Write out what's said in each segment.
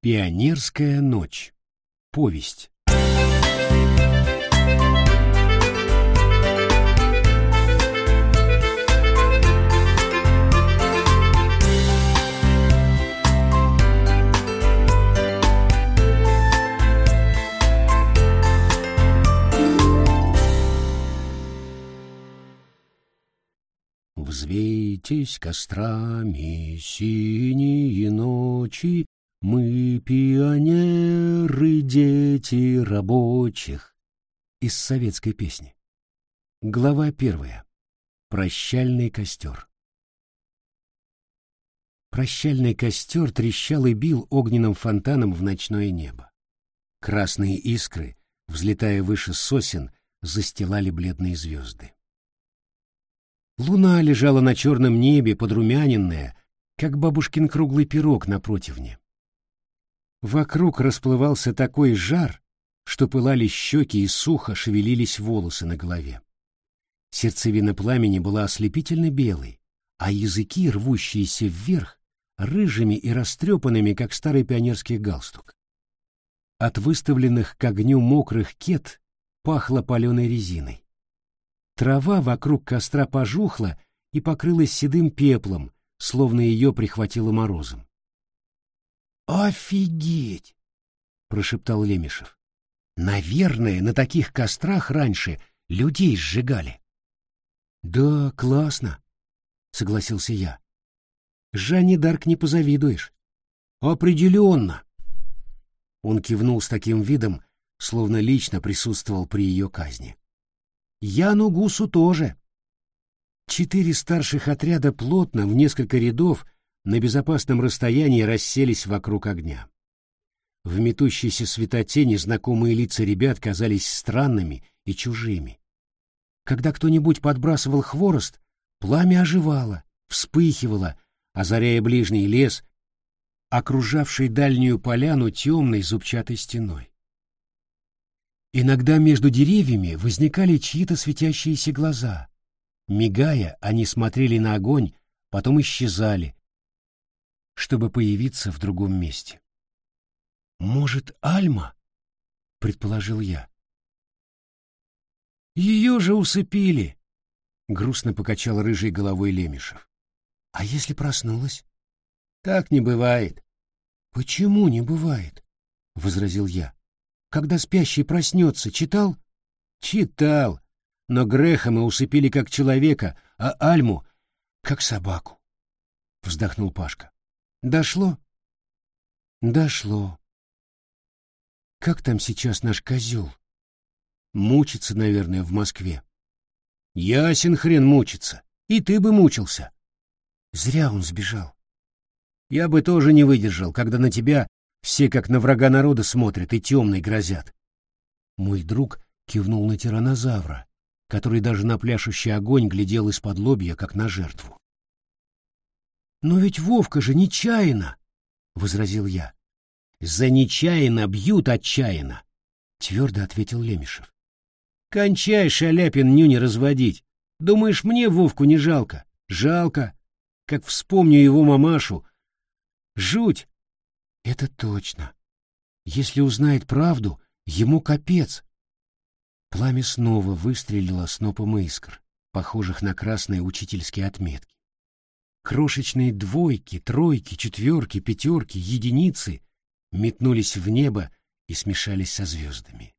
Пионерская ночь. Повесть. Взвейтесь кострами синие ночи, Мы пионеры, дети рабочих. Из советской песни. Глава первая. Прощальный костер. Прощальный костер трещал и бил огненным фонтаном в ночное небо. Красные искры, взлетая выше сосен, застилали бледные звезды. Луна лежала на черном небе, подрумяненная, как бабушкин круглый пирог на противне. Вокруг расплывался такой жар, что пылали щеки и сухо шевелились волосы на голове. Сердцевина пламени была ослепительно белой, а языки, рвущиеся вверх, рыжими и растрепанными, как старый пионерский галстук. От выставленных к огню мокрых кет пахло паленой резиной. Трава вокруг костра пожухла и покрылась седым пеплом, словно ее прихватило морозом. «Офигеть!» — прошептал Лемешев. «Наверное, на таких кострах раньше людей сжигали». «Да, классно», — согласился я. «Жанне Дарк не позавидуешь». «Определенно!» Он кивнул с таким видом, словно лично присутствовал при ее казни. Яну Гусу тоже. Четыре старших отряда плотно, в несколько рядов, на безопасном расстоянии расселись вокруг огня. В метущейся светотени знакомые лица ребят казались странными и чужими. Когда кто-нибудь подбрасывал хворост, пламя оживало, вспыхивало, озаряя ближний лес, окружавший дальнюю поляну темной зубчатой стеной. Иногда между деревьями возникали чьи-то светящиеся глаза. Мигая, они смотрели на огонь, потом исчезали, чтобы появиться в другом месте. «Может, Альма?» — предположил я. «Ее же усыпили!» — грустно покачал рыжей головой Лемешев. «А если проснулась?» «Так не бывает». «Почему не бывает?» — возразил я когда спящий проснется, читал? Читал, но Греха мы усыпили как человека, а Альму — как собаку. Вздохнул Пашка. Дошло? Дошло. Как там сейчас наш козел? Мучится, наверное, в Москве. Ясен хрен мучится. И ты бы мучился. Зря он сбежал. Я бы тоже не выдержал, когда на тебя все как на врага народа смотрят и темной грозят. Мой друг кивнул на тиранозавра, который даже на пляшущий огонь глядел из-под лобья, как на жертву. «Но ведь Вовка же нечаянно!» — возразил я. «За нечаянно бьют отчаянно!» — твердо ответил Лемешев. «Кончай, Шаляпин, нюни разводить! Думаешь, мне Вовку не жалко? Жалко! Как вспомню его мамашу! Жуть! Это точно. Если узнает правду, ему капец. Пламя снова выстрелило снопом искр, похожих на красные учительские отметки. Крошечные двойки, тройки, четверки, пятерки, единицы метнулись в небо и смешались со звездами.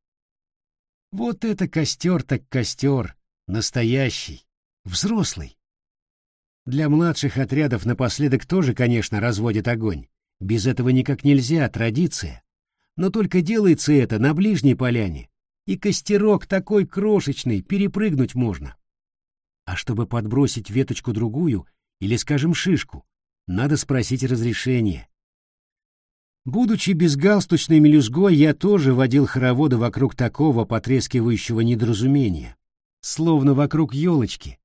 Вот это костер так костер, настоящий, взрослый. Для младших отрядов напоследок тоже, конечно, разводят огонь, без этого никак нельзя, традиция. Но только делается это на ближней поляне, и костерок такой крошечный, перепрыгнуть можно. А чтобы подбросить веточку другую, или, скажем, шишку, надо спросить разрешение. Будучи безгалстучной мелюзгой, я тоже водил хороводы вокруг такого потрескивающего недоразумения, словно вокруг елочки,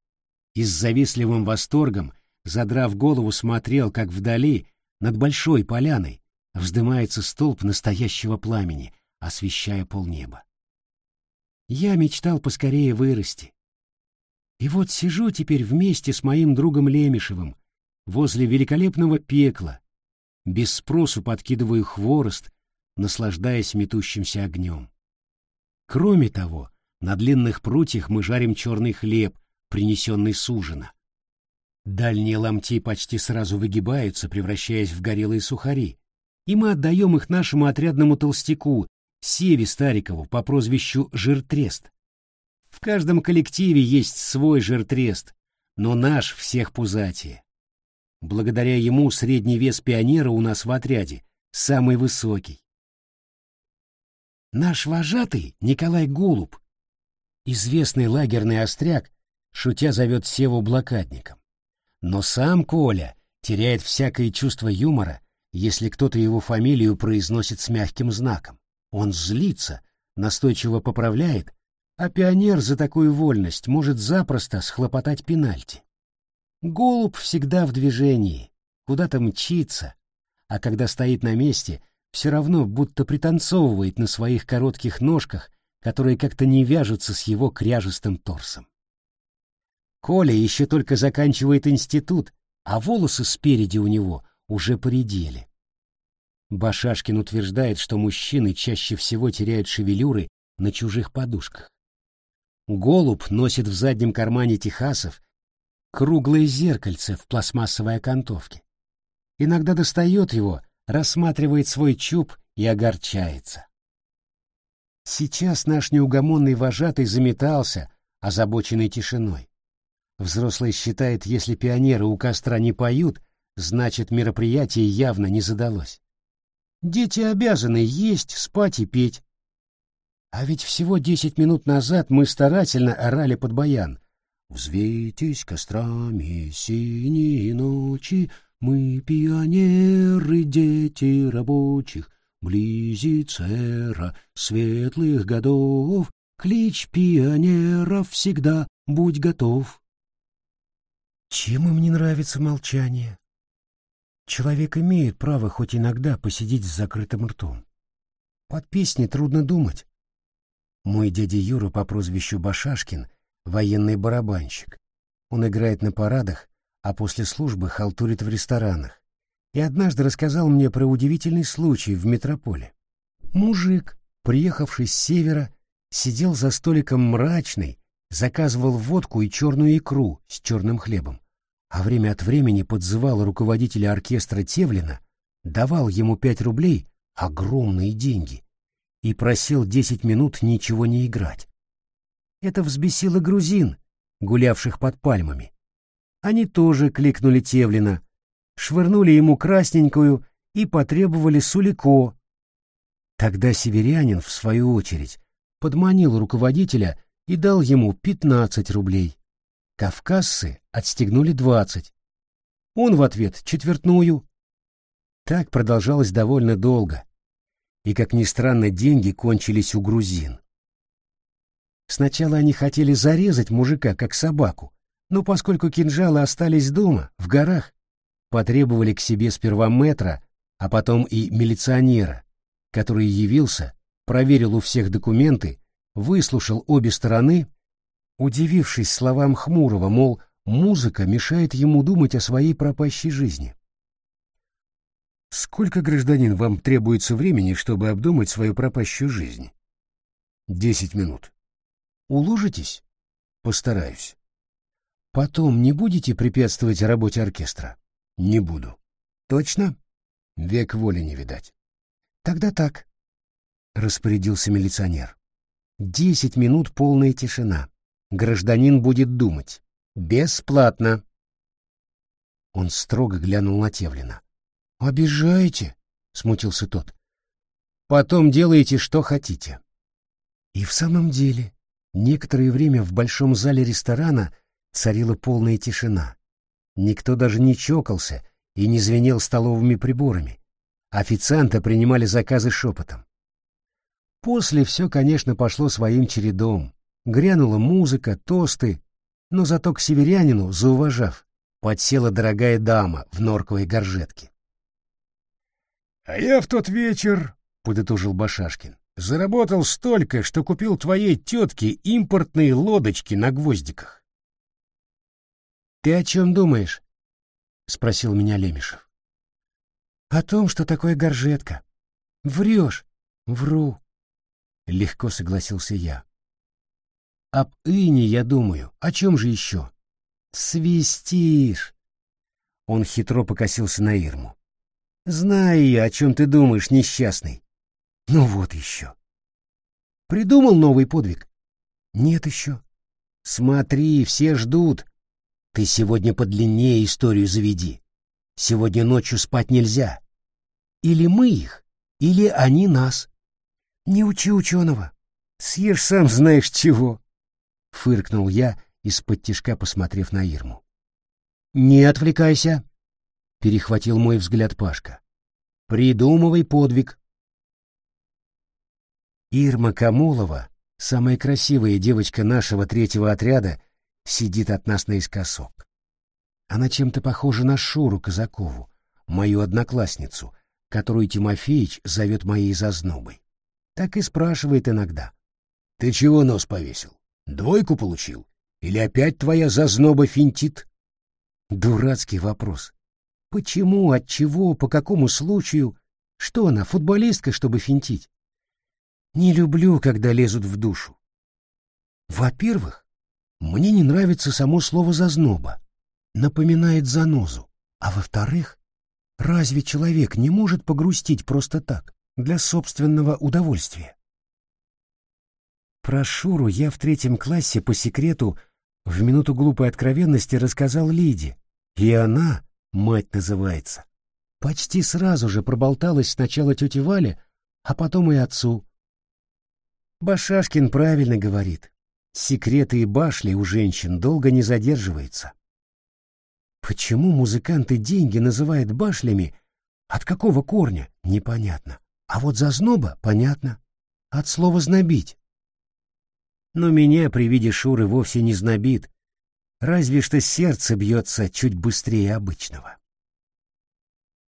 и с завистливым восторгом, задрав голову, смотрел, как вдали над большой поляной вздымается столб настоящего пламени, освещая полнеба. Я мечтал поскорее вырасти. И вот сижу теперь вместе с моим другом Лемешевым возле великолепного пекла, без спросу подкидываю хворост, наслаждаясь метущимся огнем. Кроме того, на длинных прутьях мы жарим черный хлеб, принесенный с ужина. Дальние ломти почти сразу выгибаются, превращаясь в горелые сухари, и мы отдаем их нашему отрядному толстяку, Севе Старикову по прозвищу Жиртрест. В каждом коллективе есть свой жиртрест, но наш всех пузатее. Благодаря ему средний вес пионера у нас в отряде самый высокий. Наш вожатый Николай Голуб, известный лагерный остряк, шутя зовет Севу блокадником. Но сам Коля теряет всякое чувство юмора, если кто-то его фамилию произносит с мягким знаком. Он злится, настойчиво поправляет, а пионер за такую вольность может запросто схлопотать пенальти. Голубь всегда в движении, куда-то мчится, а когда стоит на месте, все равно будто пританцовывает на своих коротких ножках, которые как-то не вяжутся с его кряжестым торсом. Коля еще только заканчивает институт, а волосы спереди у него уже поредели. Башашкин утверждает, что мужчины чаще всего теряют шевелюры на чужих подушках. Голубь носит в заднем кармане Техасов круглое зеркальце в пластмассовой окантовке. Иногда достает его, рассматривает свой чуб и огорчается. Сейчас наш неугомонный вожатый заметался, озабоченный тишиной. Взрослый считает, если пионеры у костра не поют, значит мероприятие явно не задалось. Дети обязаны есть, спать и петь. А ведь всего десять минут назад мы старательно орали под баян. «Взвейтесь кострами синие ночи, мы пионеры, дети рабочих, близится эра светлых годов, клич пионеров всегда будь готов». Чем им не нравится молчание? Человек имеет право хоть иногда посидеть с закрытым ртом. Под песни трудно думать. Мой дядя Юра по прозвищу Башашкин — военный барабанщик. Он играет на парадах, а после службы халтурит в ресторанах. И однажды рассказал мне про удивительный случай в метрополе. Мужик, приехавший с севера, сидел за столиком мрачный, заказывал водку и черную икру с черным хлебом а время от времени подзывал руководителя оркестра Тевлина, давал ему пять рублей, огромные деньги, и просил десять минут ничего не играть. Это взбесило грузин, гулявших под пальмами. Они тоже кликнули Тевлина, швырнули ему красненькую и потребовали сулико. Тогда северянин, в свою очередь, подманил руководителя и дал ему пятнадцать рублей. Кавказцы отстегнули двадцать. Он в ответ четвертную. Так продолжалось довольно долго. И, как ни странно, деньги кончились у грузин. Сначала они хотели зарезать мужика, как собаку, но поскольку кинжалы остались дома, в горах, потребовали к себе сперва метра, а потом и милиционера, который явился, проверил у всех документы, выслушал обе стороны удивившись словам Хмурого, мол, музыка мешает ему думать о своей пропащей жизни. «Сколько, гражданин, вам требуется времени, чтобы обдумать свою пропащую жизнь?» «Десять минут». «Уложитесь?» «Постараюсь». «Потом не будете препятствовать работе оркестра?» «Не буду». «Точно?» «Век воли не видать». «Тогда так», — распорядился милиционер. «Десять минут полная тишина гражданин будет думать. Бесплатно. Он строго глянул на Тевлина. «Обижаете?» — смутился тот. «Потом делаете, что хотите». И в самом деле, некоторое время в большом зале ресторана царила полная тишина. Никто даже не чокался и не звенел столовыми приборами. Официанты принимали заказы шепотом. После все, конечно, пошло своим чередом. Грянула музыка, тосты, но зато к северянину, зауважав, подсела дорогая дама в норковой горжетке. — А я в тот вечер, — подытожил Башашкин, — заработал столько, что купил твоей тетке импортные лодочки на гвоздиках. — Ты о чем думаешь? — спросил меня Лемешев. — О том, что такое горжетка. Врешь. Вру. Легко согласился я. Об Ине я думаю. О чем же еще? Свистишь. Он хитро покосился на Ирму. Знаю я, о чем ты думаешь, несчастный. Ну вот еще. Придумал новый подвиг? Нет еще. Смотри, все ждут. Ты сегодня подлиннее историю заведи. Сегодня ночью спать нельзя. Или мы их, или они нас. Не учи ученого. Съешь сам знаешь чего. Фыркнул я, из-под тишка посмотрев на Ирму. Не отвлекайся, перехватил мой взгляд Пашка. Придумывай подвиг. Ирма Камулова, самая красивая девочка нашего третьего отряда, сидит от нас наискосок. Она чем-то похожа на Шуру Казакову, мою одноклассницу, которую Тимофеич зовет моей зазнобой. Так и спрашивает иногда. «Ты чего нос повесил? Двойку получил? Или опять твоя зазноба финтит?» Дурацкий вопрос. Почему, от чего, по какому случаю? Что она, футболистка, чтобы финтить? Не люблю, когда лезут в душу. Во-первых, мне не нравится само слово «зазноба». Напоминает занозу. А во-вторых, Разве человек не может погрустить просто так, для собственного удовольствия? Про Шуру я в третьем классе по секрету в минуту глупой откровенности рассказал Лиде, и она, мать называется, почти сразу же проболталась сначала тете Вале, а потом и отцу. Башашкин правильно говорит, секреты и башли у женщин долго не задерживаются. Почему музыканты деньги называют башлями? От какого корня? Непонятно. А вот зазноба — понятно. От слова «знобить». Но меня при виде Шуры вовсе не знобит, разве что сердце бьется чуть быстрее обычного.